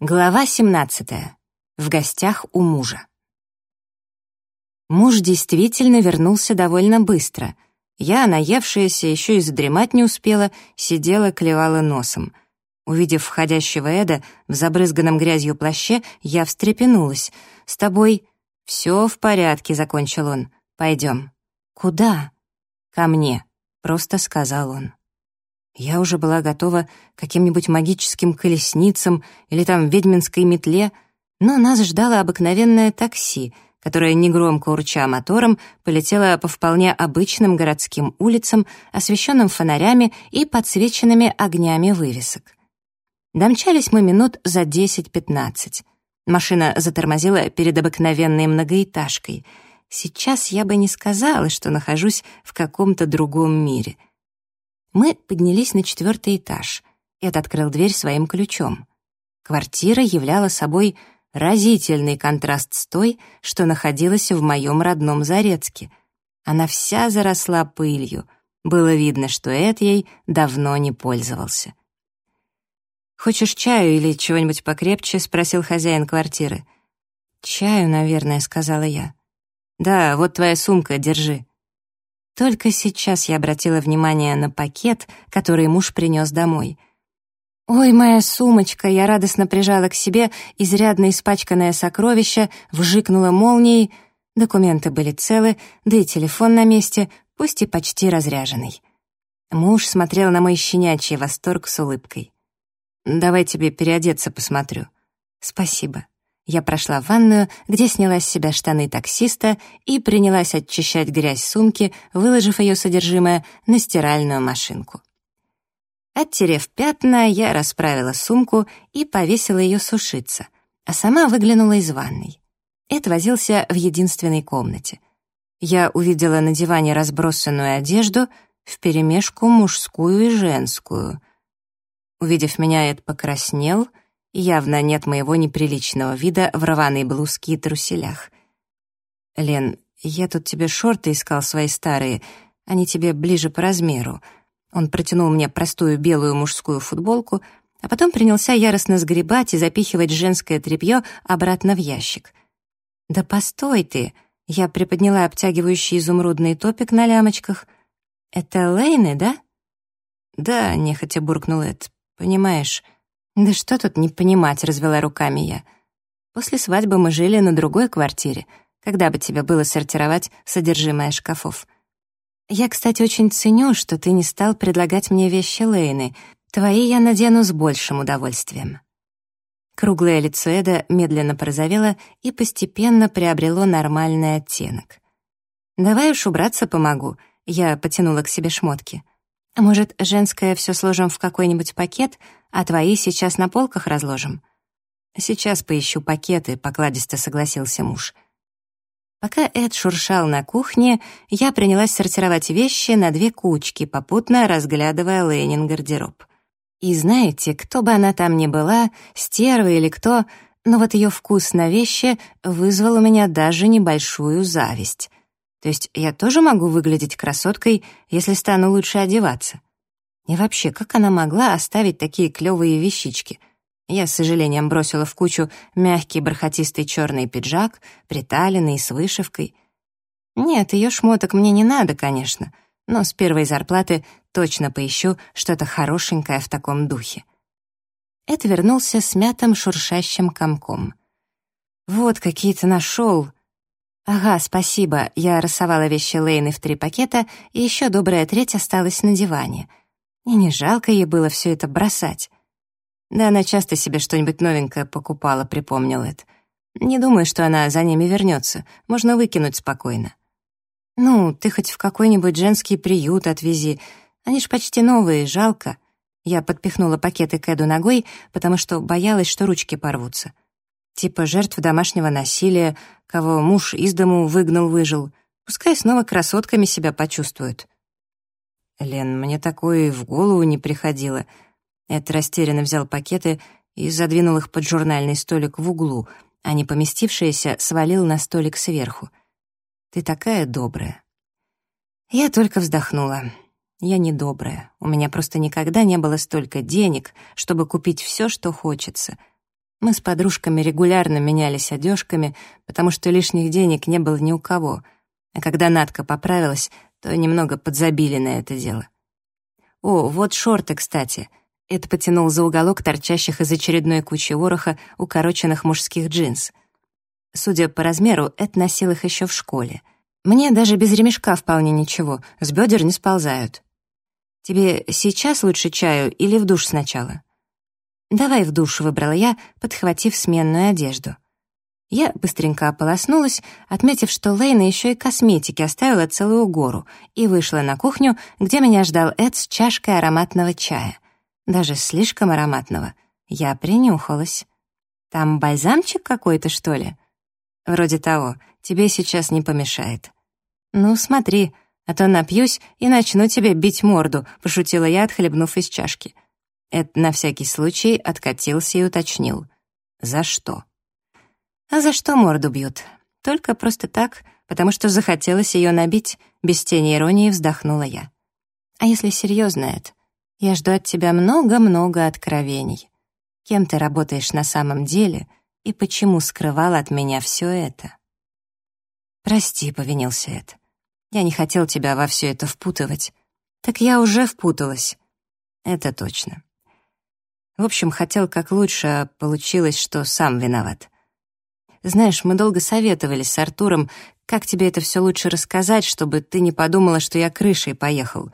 Глава 17. В гостях у мужа. Муж действительно вернулся довольно быстро. Я, наевшаяся, еще и задремать не успела, сидела, клевала носом. Увидев входящего Эда в забрызганном грязью плаще, я встрепенулась. «С тобой...» «Все в порядке», — закончил он. «Пойдем». «Куда?» «Ко мне», — просто сказал он. Я уже была готова к каким-нибудь магическим колесницам или там ведьминской метле, но нас ждало обыкновенное такси, которое, негромко урча мотором, полетело по вполне обычным городским улицам, освещенным фонарями и подсвеченными огнями вывесок. Домчались мы минут за 10-15. Машина затормозила перед обыкновенной многоэтажкой. Сейчас я бы не сказала, что нахожусь в каком-то другом мире — мы поднялись на четвертый этаж. Эд открыл дверь своим ключом. Квартира являла собой разительный контраст с той, что находилась в моем родном Зарецке. Она вся заросла пылью. Было видно, что Эд ей давно не пользовался. «Хочешь чаю или чего-нибудь покрепче?» — спросил хозяин квартиры. «Чаю, наверное», — сказала я. «Да, вот твоя сумка, держи». Только сейчас я обратила внимание на пакет, который муж принес домой. «Ой, моя сумочка!» Я радостно прижала к себе изрядно испачканное сокровище, вжикнула молнией. Документы были целы, да и телефон на месте, пусть и почти разряженный. Муж смотрел на мой щенячий восторг с улыбкой. «Давай тебе переодеться посмотрю». «Спасибо». Я прошла в ванную, где сняла с себя штаны таксиста и принялась очищать грязь сумки, выложив ее содержимое на стиральную машинку. Оттерев пятна, я расправила сумку и повесила ее сушиться, а сама выглянула из ванной. Эд возился в единственной комнате. Я увидела на диване разбросанную одежду вперемешку мужскую и женскую. Увидев меня, Эд покраснел — Явно нет моего неприличного вида в рваной блузке и труселях. «Лен, я тут тебе шорты искал свои старые, они тебе ближе по размеру». Он протянул мне простую белую мужскую футболку, а потом принялся яростно сгребать и запихивать женское тряпье обратно в ящик. «Да постой ты!» Я приподняла обтягивающий изумрудный топик на лямочках. «Это Лейны, да?» «Да», — нехотя буркнул Эд. «Понимаешь, «Да что тут не понимать», — развела руками я. «После свадьбы мы жили на другой квартире. Когда бы тебе было сортировать содержимое шкафов?» «Я, кстати, очень ценю, что ты не стал предлагать мне вещи Лейны. Твои я надену с большим удовольствием». Круглое лицо Эда медленно порозовело и постепенно приобрело нормальный оттенок. «Давай уж убраться помогу», — я потянула к себе шмотки. Может, женское все сложим в какой-нибудь пакет, а твои сейчас на полках разложим? Сейчас поищу пакеты, покладисто согласился муж. Пока Эд шуршал на кухне, я принялась сортировать вещи на две кучки, попутно разглядывая Ленин гардероб. И знаете, кто бы она там ни была, стерва или кто, но вот ее вкус на вещи вызвал у меня даже небольшую зависть. То есть я тоже могу выглядеть красоткой, если стану лучше одеваться? И вообще, как она могла оставить такие клевые вещички? Я с сожалением бросила в кучу мягкий бархатистый черный пиджак, приталенный с вышивкой. Нет, ее шмоток мне не надо, конечно, но с первой зарплаты точно поищу что-то хорошенькое в таком духе. Это вернулся с мятым шуршащим комком. «Вот какие-то нашел», «Ага, спасибо. Я рассовала вещи Лейны в три пакета, и еще добрая треть осталась на диване. И не жалко ей было все это бросать». «Да она часто себе что-нибудь новенькое покупала», — припомнил Эд. «Не думаю, что она за ними вернется. Можно выкинуть спокойно». «Ну, ты хоть в какой-нибудь женский приют отвези. Они ж почти новые, жалко». Я подпихнула пакеты к Эду ногой, потому что боялась, что ручки порвутся типа жертв домашнего насилия, кого муж из дому выгнал-выжил. Пускай снова красотками себя почувствуют. Лен, мне такое в голову не приходило. Эд растерянно взял пакеты и задвинул их под журнальный столик в углу, а не поместившиеся свалил на столик сверху. Ты такая добрая. Я только вздохнула. Я не добрая. У меня просто никогда не было столько денег, чтобы купить все, что хочется — Мы с подружками регулярно менялись одежками, потому что лишних денег не было ни у кого. А когда Надка поправилась, то немного подзабили на это дело. «О, вот шорты, кстати». Это потянул за уголок торчащих из очередной кучи вороха укороченных мужских джинс. Судя по размеру, Эд носил их еще в школе. Мне даже без ремешка вполне ничего, с бедер не сползают. «Тебе сейчас лучше чаю или в душ сначала?» «Давай в душ», — выбрала я, подхватив сменную одежду. Я быстренько ополоснулась, отметив, что Лейна еще и косметики оставила целую гору, и вышла на кухню, где меня ждал Эд с чашкой ароматного чая. Даже слишком ароматного. Я принюхалась. «Там бальзамчик какой-то, что ли?» «Вроде того. Тебе сейчас не помешает». «Ну, смотри, а то напьюсь и начну тебе бить морду», — пошутила я, отхлебнув из чашки. Эд на всякий случай откатился и уточнил. «За что?» «А за что морду бьют? Только просто так, потому что захотелось ее набить», без тени иронии вздохнула я. «А если серьезно, Эд, я жду от тебя много-много откровений. Кем ты работаешь на самом деле и почему скрывал от меня все это?» «Прости», — повинился Эд. «Я не хотел тебя во все это впутывать». «Так я уже впуталась». «Это точно. В общем, хотел как лучше, а получилось, что сам виноват. Знаешь, мы долго советовались с Артуром, как тебе это все лучше рассказать, чтобы ты не подумала, что я крышей поехал.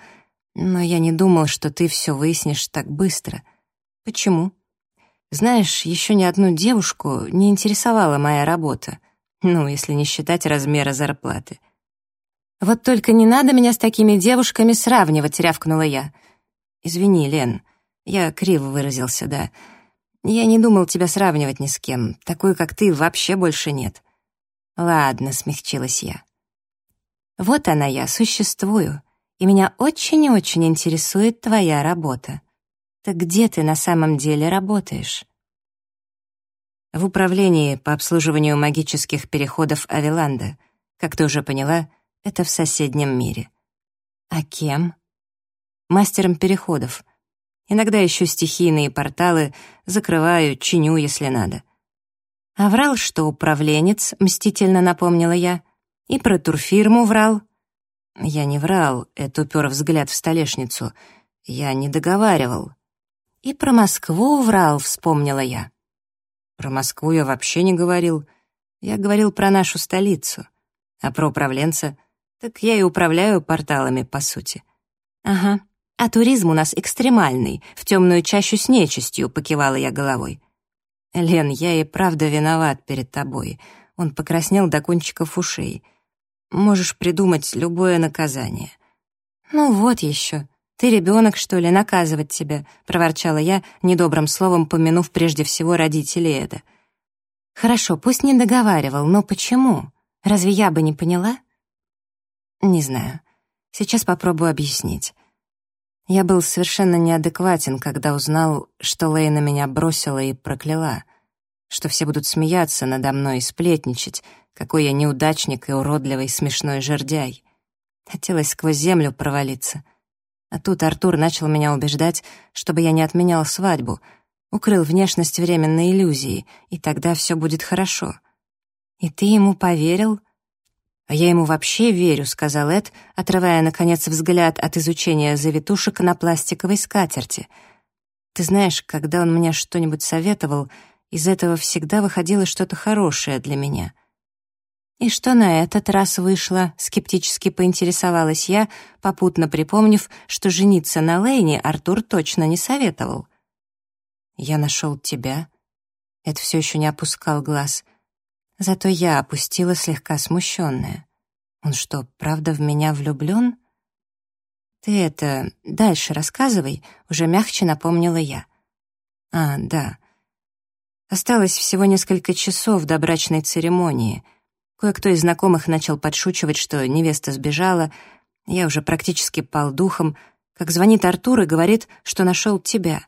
Но я не думал, что ты все выяснишь так быстро. Почему? Знаешь, еще ни одну девушку не интересовала моя работа. Ну, если не считать размера зарплаты. «Вот только не надо меня с такими девушками сравнивать», — рявкнула я. «Извини, Лен». Я криво выразился, да. Я не думал тебя сравнивать ни с кем. Такой, как ты, вообще больше нет. Ладно, смягчилась я. Вот она я, существую, и меня очень и очень интересует твоя работа. Так где ты на самом деле работаешь? В управлении по обслуживанию магических переходов Авиланда. Как ты уже поняла, это в соседнем мире. А кем? Мастером переходов — Иногда еще стихийные порталы закрываю, чиню, если надо. А врал, что управленец, мстительно напомнила я. И про турфирму врал. Я не врал, это упер взгляд в столешницу. Я не договаривал. И про Москву врал, вспомнила я. Про Москву я вообще не говорил. Я говорил про нашу столицу. А про управленца... Так я и управляю порталами, по сути. Ага, а туризм у нас экстремальный, в темную чащу с нечистью», — покивала я головой. «Лен, я и правда виноват перед тобой». Он покраснел до кончиков ушей. «Можешь придумать любое наказание». «Ну вот еще. Ты ребенок, что ли, наказывать тебя?» — проворчала я, недобрым словом помянув прежде всего родителей Эда. «Хорошо, пусть не договаривал, но почему? Разве я бы не поняла?» «Не знаю. Сейчас попробую объяснить. Я был совершенно неадекватен, когда узнал, что Лейна меня бросила и прокляла, что все будут смеяться надо мной и сплетничать, какой я неудачник и уродливый смешной жердяй. Хотелось сквозь землю провалиться. А тут Артур начал меня убеждать, чтобы я не отменял свадьбу, укрыл внешность временной иллюзией, и тогда все будет хорошо. И ты ему поверил — «А я ему вообще верю», — сказал Эд, отрывая, наконец, взгляд от изучения завитушек на пластиковой скатерти. «Ты знаешь, когда он мне что-нибудь советовал, из этого всегда выходило что-то хорошее для меня». «И что на этот раз вышло?» — скептически поинтересовалась я, попутно припомнив, что жениться на Лейне Артур точно не советовал. «Я нашел тебя». Это все еще не опускал глаз. Зато я опустила слегка смущенная. Он что, правда в меня влюблен? Ты это дальше рассказывай, уже мягче напомнила я. А, да. Осталось всего несколько часов до брачной церемонии. Кое-кто из знакомых начал подшучивать, что невеста сбежала. Я уже практически пал духом, как звонит Артур и говорит, что нашел тебя.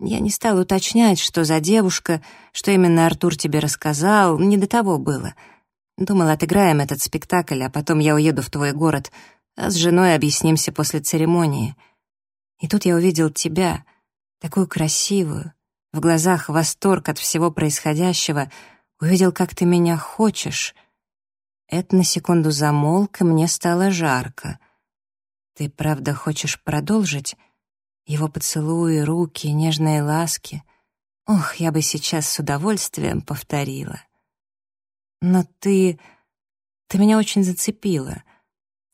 Я не стал уточнять, что за девушка, что именно Артур тебе рассказал, не до того было. Думал, отыграем этот спектакль, а потом я уеду в твой город, а с женой объяснимся после церемонии. И тут я увидел тебя, такую красивую, в глазах восторг от всего происходящего, увидел, как ты меня хочешь. Это на секунду замолк, и мне стало жарко. Ты правда хочешь продолжить? Его поцелуи, руки, нежные ласки. Ох, я бы сейчас с удовольствием повторила. Но ты... ты меня очень зацепила.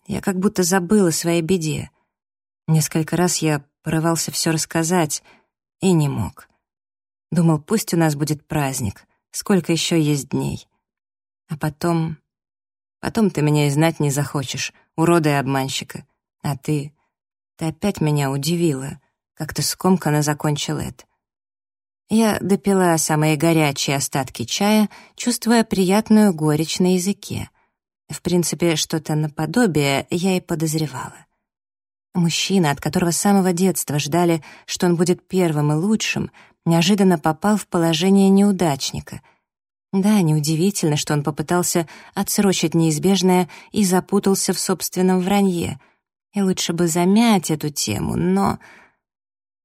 Я как будто забыла о своей беде. Несколько раз я порывался все рассказать и не мог. Думал, пусть у нас будет праздник, сколько еще есть дней. А потом... Потом ты меня и знать не захочешь, урода и обманщика. А ты... Ты опять меня удивила, как ты скомканно закончил это. Я допила самые горячие остатки чая, чувствуя приятную горечь на языке. В принципе, что-то наподобие я и подозревала. Мужчина, от которого с самого детства ждали, что он будет первым и лучшим, неожиданно попал в положение неудачника. Да, неудивительно, что он попытался отсрочить неизбежное и запутался в собственном вранье. И лучше бы замять эту тему, но...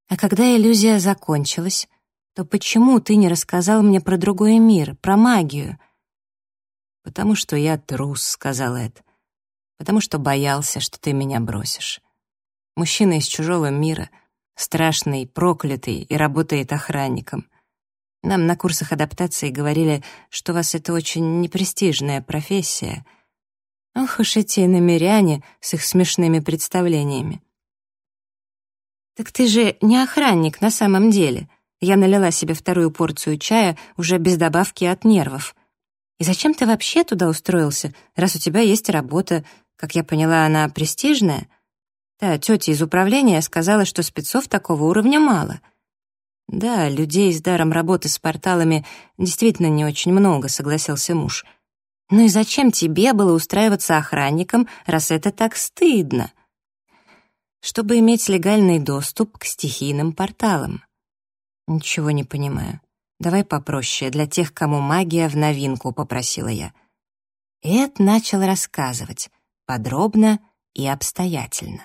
А когда иллюзия закончилась, то почему ты не рассказал мне про другой мир, про магию? «Потому что я трус», — сказал Эд. «Потому что боялся, что ты меня бросишь». Мужчина из чужого мира, страшный, проклятый и работает охранником. Нам на курсах адаптации говорили, что у вас это очень непрестижная профессия. Ох уж эти намеряне с их смешными представлениями. «Так ты же не охранник на самом деле», я налила себе вторую порцию чая уже без добавки от нервов. «И зачем ты вообще туда устроился, раз у тебя есть работа? Как я поняла, она престижная?» Та тетя из управления сказала, что спецов такого уровня мало. Да, людей с даром работы с порталами действительно не очень много, согласился муж. Ну и зачем тебе было устраиваться охранником, раз это так стыдно? Чтобы иметь легальный доступ к стихийным порталам. Ничего не понимаю. Давай попроще, для тех, кому магия в новинку, попросила я. Эд начал рассказывать, подробно и обстоятельно.